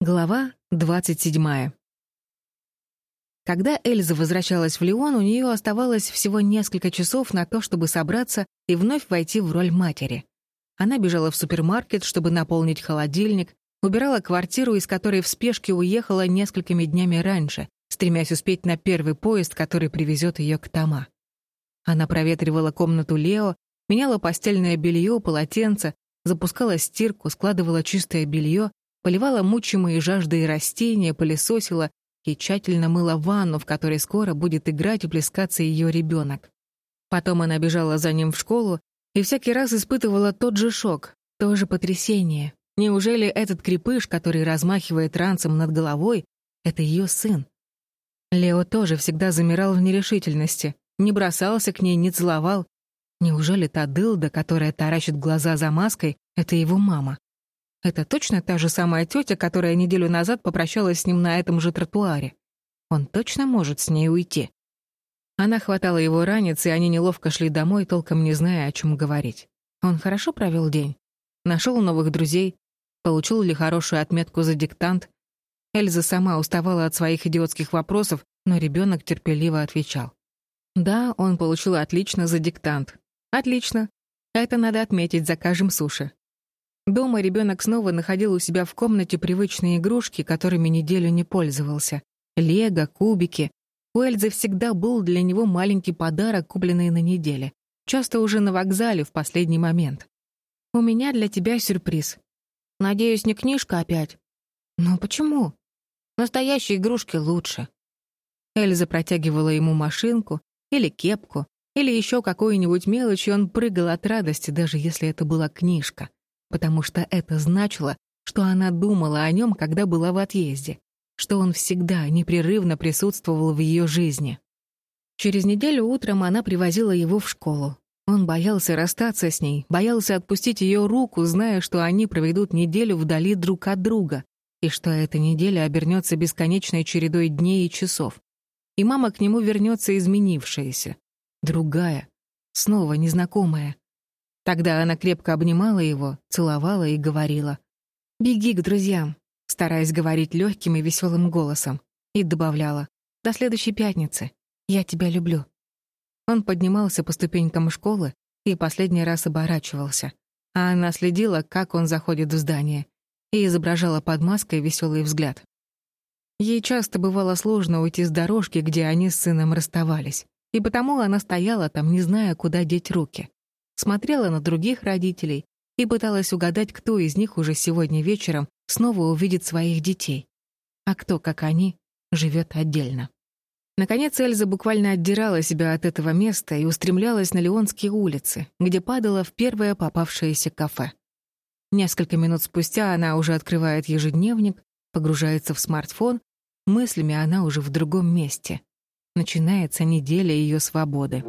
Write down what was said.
Глава 27. Когда Эльза возвращалась в Лион, у нее оставалось всего несколько часов на то, чтобы собраться и вновь войти в роль матери. Она бежала в супермаркет, чтобы наполнить холодильник, убирала квартиру, из которой в спешке уехала несколькими днями раньше, стремясь успеть на первый поезд, который привезет ее к Тома. Она проветривала комнату Лео, меняла постельное белье, полотенце, запускала стирку, складывала чистое белье, поливала мучимые жаждой растения, пылесосила и тщательно мыла ванну, в которой скоро будет играть и плескаться ее ребенок. Потом она бежала за ним в школу и всякий раз испытывала тот же шок, то же потрясение. Неужели этот крепыш, который размахивает ранцем над головой, это ее сын? Лео тоже всегда замирал в нерешительности, не бросался к ней, не целовал. Неужели та дылда, которая таращит глаза за маской, это его мама? Это точно та же самая тетя, которая неделю назад попрощалась с ним на этом же тротуаре. Он точно может с ней уйти. Она хватала его ранец, и они неловко шли домой, толком не зная, о чем говорить. Он хорошо провел день. Нашел новых друзей, получил ли хорошую отметку за диктант. Эльза сама уставала от своих идиотских вопросов, но ребенок терпеливо отвечал. Да, он получил отлично за диктант. Отлично. Это надо отметить, закажем суши. Дома ребенок снова находил у себя в комнате привычные игрушки, которыми неделю не пользовался. Лего, кубики. У Эльзы всегда был для него маленький подарок, купленный на неделе. Часто уже на вокзале в последний момент. «У меня для тебя сюрприз. Надеюсь, не книжка опять?» «Но почему?» «Настоящие игрушки лучше». Эльза протягивала ему машинку или кепку, или еще какую-нибудь мелочь, и он прыгал от радости, даже если это была книжка потому что это значило, что она думала о нем, когда была в отъезде, что он всегда непрерывно присутствовал в ее жизни. Через неделю утром она привозила его в школу. Он боялся расстаться с ней, боялся отпустить ее руку, зная, что они проведут неделю вдали друг от друга, и что эта неделя обернется бесконечной чередой дней и часов. И мама к нему вернется изменившаяся, другая, снова незнакомая, Тогда она крепко обнимала его, целовала и говорила. «Беги к друзьям», стараясь говорить легким и веселым голосом, и добавляла. «До следующей пятницы. Я тебя люблю». Он поднимался по ступенькам школы и последний раз оборачивался, а она следила, как он заходит в здание, и изображала под маской веселый взгляд. Ей часто бывало сложно уйти с дорожки, где они с сыном расставались, и потому она стояла там, не зная, куда деть руки смотрела на других родителей и пыталась угадать, кто из них уже сегодня вечером снова увидит своих детей, а кто, как они, живет отдельно. Наконец Эльза буквально отдирала себя от этого места и устремлялась на Леонские улицы, где падала в первое попавшееся кафе. Несколько минут спустя она уже открывает ежедневник, погружается в смартфон, мыслями она уже в другом месте. Начинается неделя ее свободы.